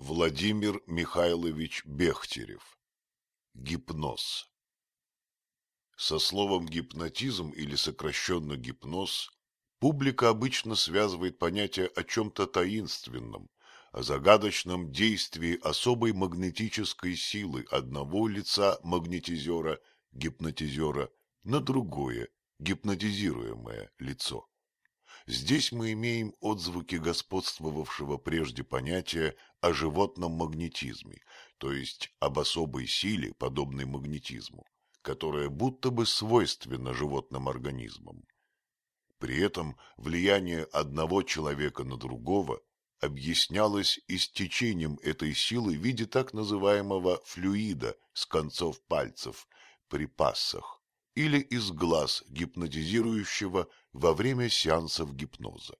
Владимир Михайлович Бехтерев. Гипноз. Со словом гипнотизм или сокращенно гипноз публика обычно связывает понятие о чем-то таинственном, о загадочном действии особой магнетической силы одного лица магнетизера, гипнотизера, на другое, гипнотизируемое лицо. Здесь мы имеем отзвуки господствовавшего прежде понятия о животном магнетизме, то есть об особой силе, подобной магнетизму, которая будто бы свойственна животным организмам. При этом влияние одного человека на другого объяснялось истечением этой силы в виде так называемого флюида с концов пальцев при пассах или из глаз гипнотизирующего во время сеансов гипноза.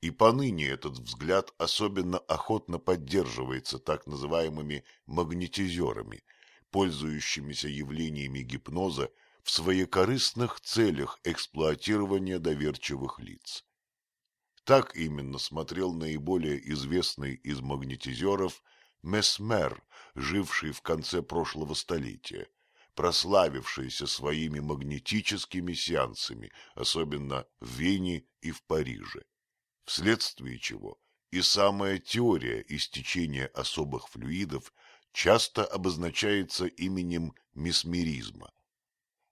И поныне этот взгляд особенно охотно поддерживается так называемыми магнетизерами, пользующимися явлениями гипноза в своекорыстных целях эксплуатирования доверчивых лиц. Так именно смотрел наиболее известный из магнетизеров Месмер, живший в конце прошлого столетия, прославившаяся своими магнетическими сеансами, особенно в Вене и в Париже, вследствие чего и самая теория истечения особых флюидов часто обозначается именем месмеризма.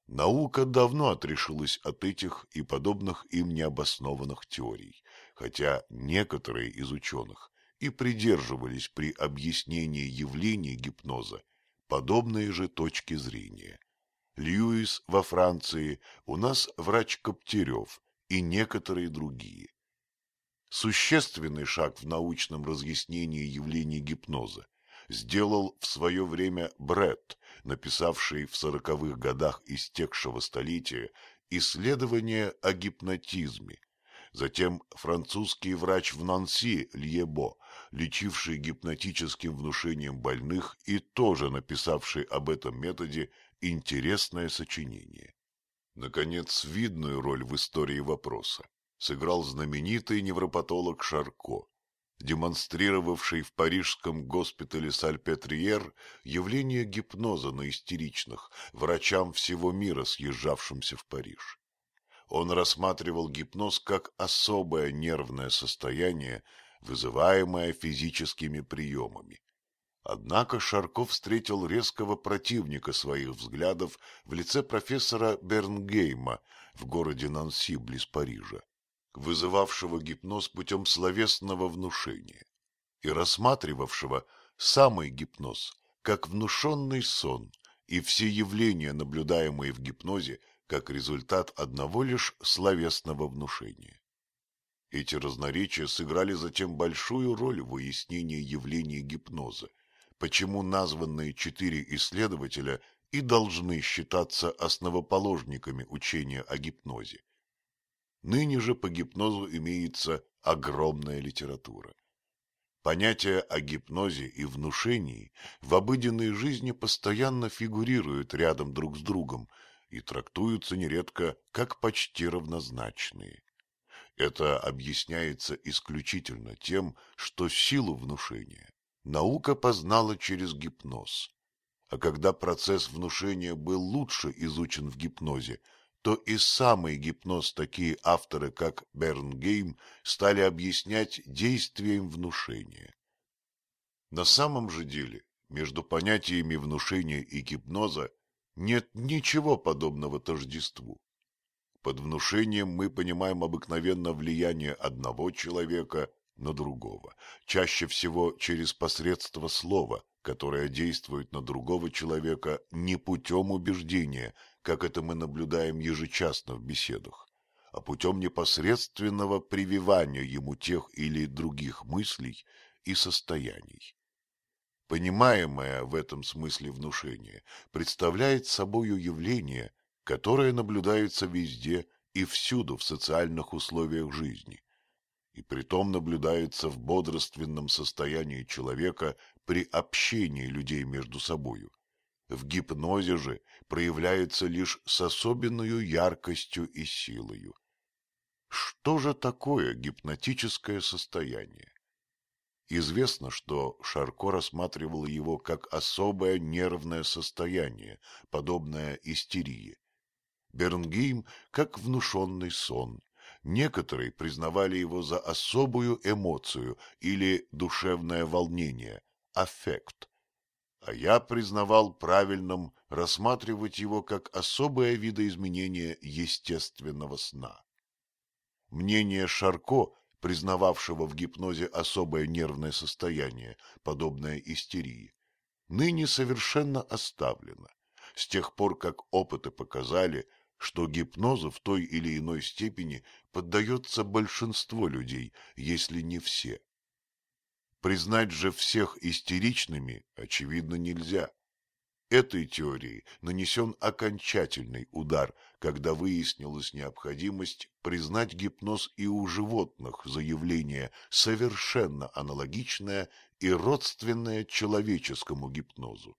Наука давно отрешилась от этих и подобных им необоснованных теорий, хотя некоторые из ученых и придерживались при объяснении явлений гипноза подобные же точки зрения. Льюис во Франции, у нас врач Коптерев и некоторые другие. Существенный шаг в научном разъяснении явлений гипноза сделал в свое время Бретт, написавший в сороковых годах истекшего столетия исследование о гипнотизме, Затем французский врач в Нанси Льебо, лечивший гипнотическим внушением больных и тоже написавший об этом методе интересное сочинение. Наконец, видную роль в истории вопроса сыграл знаменитый невропатолог Шарко, демонстрировавший в парижском госпитале Сальпетриер явление гипноза на истеричных, врачам всего мира, съезжавшимся в Париж он рассматривал гипноз как особое нервное состояние, вызываемое физическими приемами. Однако Шарков встретил резкого противника своих взглядов в лице профессора Бернгейма в городе Нанси близ Парижа, вызывавшего гипноз путем словесного внушения и рассматривавшего самый гипноз как внушенный сон и все явления, наблюдаемые в гипнозе, как результат одного лишь словесного внушения. Эти разноречия сыграли затем большую роль в выяснении явления гипноза, почему названные четыре исследователя и должны считаться основоположниками учения о гипнозе. Ныне же по гипнозу имеется огромная литература. Понятия о гипнозе и внушении в обыденной жизни постоянно фигурируют рядом друг с другом, и трактуются нередко как почти равнозначные. Это объясняется исключительно тем, что силу внушения наука познала через гипноз. А когда процесс внушения был лучше изучен в гипнозе, то и самый гипноз такие авторы, как Бернгейм, стали объяснять действием внушения. На самом же деле между понятиями внушения и гипноза нет ничего подобного тождеству. Под внушением мы понимаем обыкновенно влияние одного человека на другого, чаще всего через посредство слова, которое действует на другого человека не путем убеждения, как это мы наблюдаем ежечасно в беседах, а путем непосредственного прививания ему тех или других мыслей и состояний. Понимаемое в этом смысле внушение представляет собою явление, которое наблюдается везде и всюду в социальных условиях жизни, и притом наблюдается в бодрственном состоянии человека при общении людей между собою. В гипнозе же проявляется лишь с особенной яркостью и силою. Что же такое гипнотическое состояние? Известно, что Шарко рассматривал его как особое нервное состояние, подобное истерии. Бернгейм как внушенный сон. Некоторые признавали его за особую эмоцию или душевное волнение, аффект. А я признавал правильным рассматривать его как особое видоизменение естественного сна. Мнение Шарко признававшего в гипнозе особое нервное состояние, подобное истерии, ныне совершенно оставлено, с тех пор как опыты показали, что гипнозу в той или иной степени поддается большинство людей, если не все. Признать же всех истеричными, очевидно, нельзя. Этой теории нанесен окончательный удар, когда выяснилась необходимость признать гипноз и у животных за явление совершенно аналогичное и родственное человеческому гипнозу.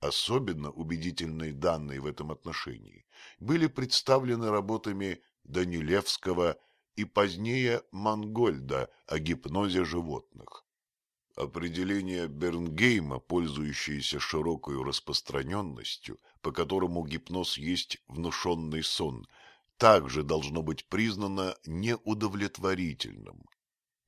Особенно убедительные данные в этом отношении были представлены работами Данилевского и позднее Мангольда о гипнозе животных. Определение Бернгейма, пользующееся широкой распространенностью, по которому гипноз есть внушенный сон, также должно быть признано неудовлетворительным.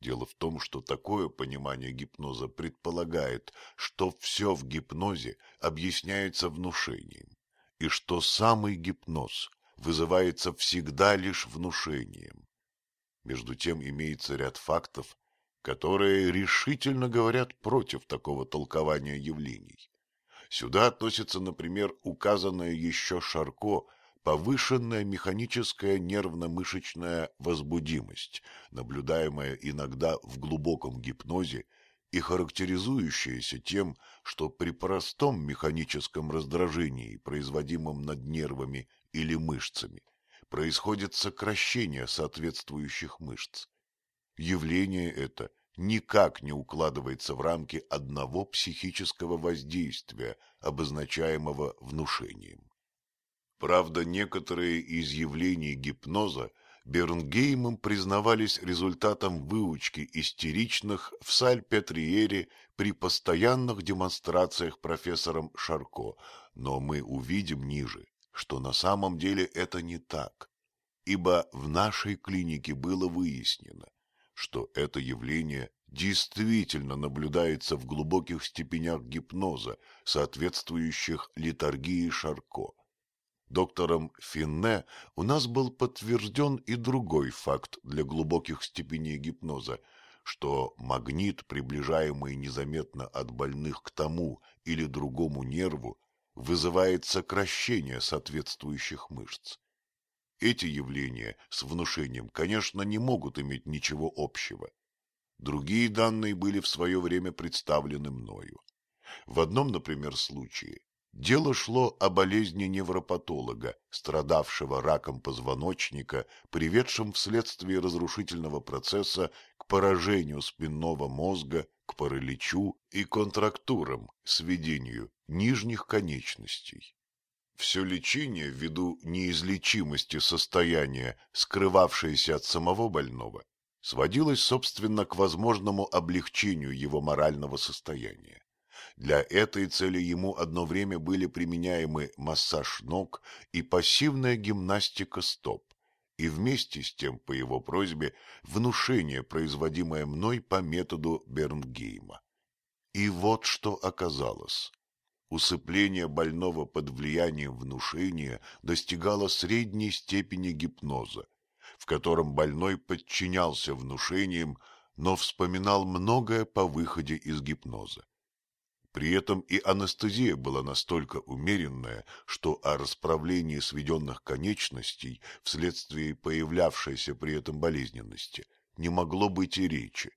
Дело в том, что такое понимание гипноза предполагает, что все в гипнозе объясняется внушением, и что самый гипноз вызывается всегда лишь внушением. Между тем имеется ряд фактов, которые решительно говорят против такого толкования явлений. Сюда относится, например, указанная еще Шарко повышенная механическая нервно-мышечная возбудимость, наблюдаемая иногда в глубоком гипнозе и характеризующаяся тем, что при простом механическом раздражении, производимом над нервами или мышцами, происходит сокращение соответствующих мышц. Явление это никак не укладывается в рамки одного психического воздействия, обозначаемого внушением. Правда, некоторые из явлений гипноза Бернгеймом признавались результатом выучки истеричных в Сальпетриере при постоянных демонстрациях профессором Шарко, но мы увидим ниже, что на самом деле это не так, ибо в нашей клинике было выяснено, что это явление действительно наблюдается в глубоких степенях гипноза, соответствующих литургии Шарко. Доктором Финне у нас был подтвержден и другой факт для глубоких степеней гипноза, что магнит, приближаемый незаметно от больных к тому или другому нерву, вызывает сокращение соответствующих мышц. Эти явления с внушением, конечно, не могут иметь ничего общего. Другие данные были в свое время представлены мною. В одном, например, случае дело шло о болезни невропатолога, страдавшего раком позвоночника, приведшем вследствие разрушительного процесса к поражению спинного мозга, к параличу и контрактурам, сведению нижних конечностей. Все лечение ввиду неизлечимости состояния, скрывавшееся от самого больного, сводилось, собственно, к возможному облегчению его морального состояния. Для этой цели ему одно время были применяемы массаж ног и пассивная гимнастика стоп, и вместе с тем, по его просьбе, внушение, производимое мной по методу Бернгейма. И вот что оказалось. Усыпление больного под влиянием внушения достигало средней степени гипноза, в котором больной подчинялся внушениям, но вспоминал многое по выходе из гипноза. При этом и анестезия была настолько умеренная, что о расправлении сведенных конечностей вследствие появлявшейся при этом болезненности не могло быть и речи.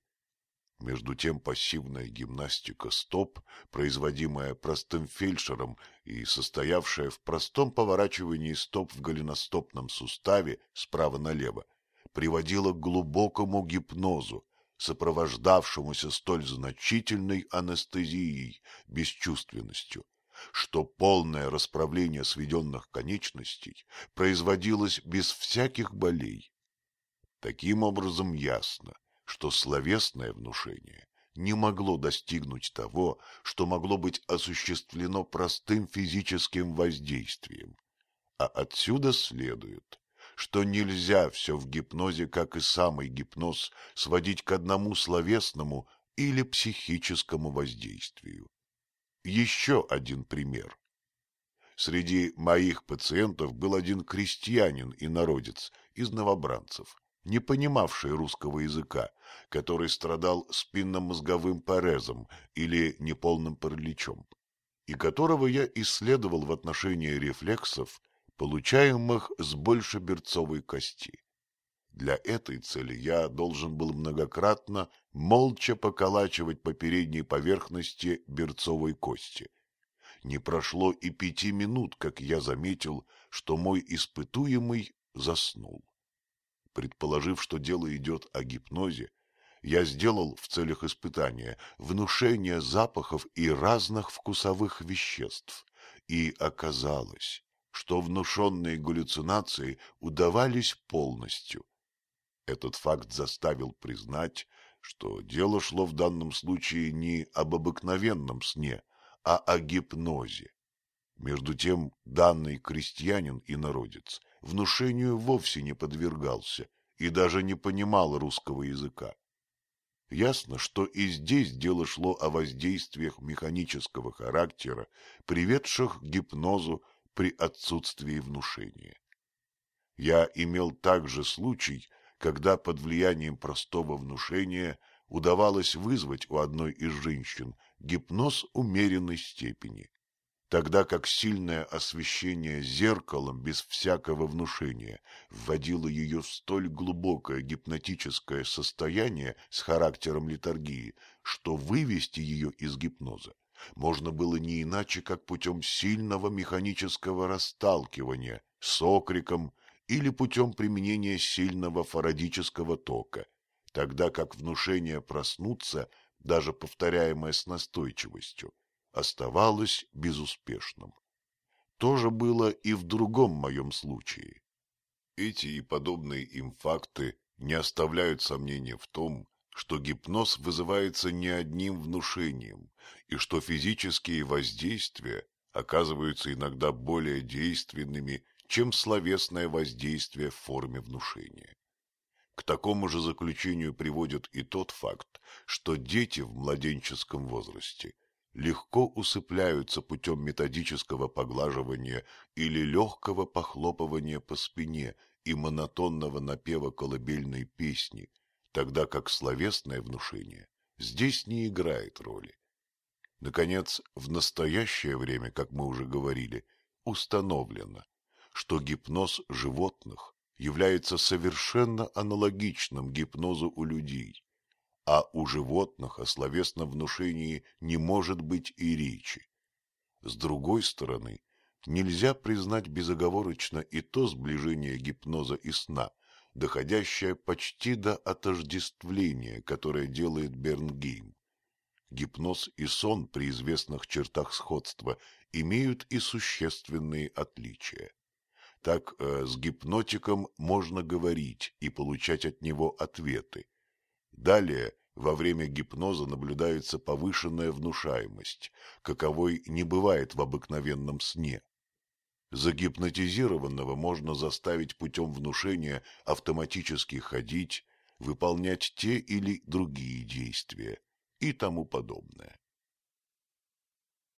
Между тем пассивная гимнастика стоп, производимая простым фельдшером и состоявшая в простом поворачивании стоп в голеностопном суставе справа налево, приводила к глубокому гипнозу, сопровождавшемуся столь значительной анестезией, бесчувственностью, что полное расправление сведенных конечностей производилось без всяких болей. Таким образом ясно, что словесное внушение не могло достигнуть того, что могло быть осуществлено простым физическим воздействием. А отсюда следует, что нельзя все в гипнозе, как и самый гипноз, сводить к одному словесному или психическому воздействию. Еще один пример. Среди моих пациентов был один крестьянин и народец из новобранцев, не понимавший русского языка, который страдал спинномозговым парезом или неполным параличом, и которого я исследовал в отношении рефлексов, получаемых с большеберцовой кости. Для этой цели я должен был многократно молча поколачивать по передней поверхности берцовой кости. Не прошло и пяти минут, как я заметил, что мой испытуемый заснул. Предположив, что дело идет о гипнозе, я сделал в целях испытания внушение запахов и разных вкусовых веществ, и оказалось, что внушенные галлюцинации удавались полностью. Этот факт заставил признать, что дело шло в данном случае не об обыкновенном сне, а о гипнозе. Между тем данный крестьянин и народец внушению вовсе не подвергался и даже не понимал русского языка. Ясно, что и здесь дело шло о воздействиях механического характера, приведших к гипнозу при отсутствии внушения. Я имел также случай, когда под влиянием простого внушения удавалось вызвать у одной из женщин гипноз умеренной степени тогда как сильное освещение зеркалом без всякого внушения вводило ее в столь глубокое гипнотическое состояние с характером литургии, что вывести ее из гипноза можно было не иначе, как путем сильного механического расталкивания с окриком или путем применения сильного фарадического тока, тогда как внушение проснуться, даже повторяемое с настойчивостью, оставалось безуспешным. То же было и в другом моем случае. Эти и подобные им факты не оставляют сомнения в том, что гипноз вызывается не одним внушением, и что физические воздействия оказываются иногда более действенными, чем словесное воздействие в форме внушения. К такому же заключению приводит и тот факт, что дети в младенческом возрасте легко усыпляются путем методического поглаживания или легкого похлопывания по спине и монотонного напева колыбельной песни, тогда как словесное внушение здесь не играет роли. Наконец, в настоящее время, как мы уже говорили, установлено, что гипноз животных является совершенно аналогичным гипнозу у людей, а у животных о словесном внушении не может быть и речи. С другой стороны, нельзя признать безоговорочно и то сближение гипноза и сна, доходящее почти до отождествления, которое делает Бернгейм. Гипноз и сон при известных чертах сходства имеют и существенные отличия. Так э, с гипнотиком можно говорить и получать от него ответы, Далее, во время гипноза наблюдается повышенная внушаемость, каковой не бывает в обыкновенном сне. Загипнотизированного можно заставить путем внушения автоматически ходить, выполнять те или другие действия и тому подобное.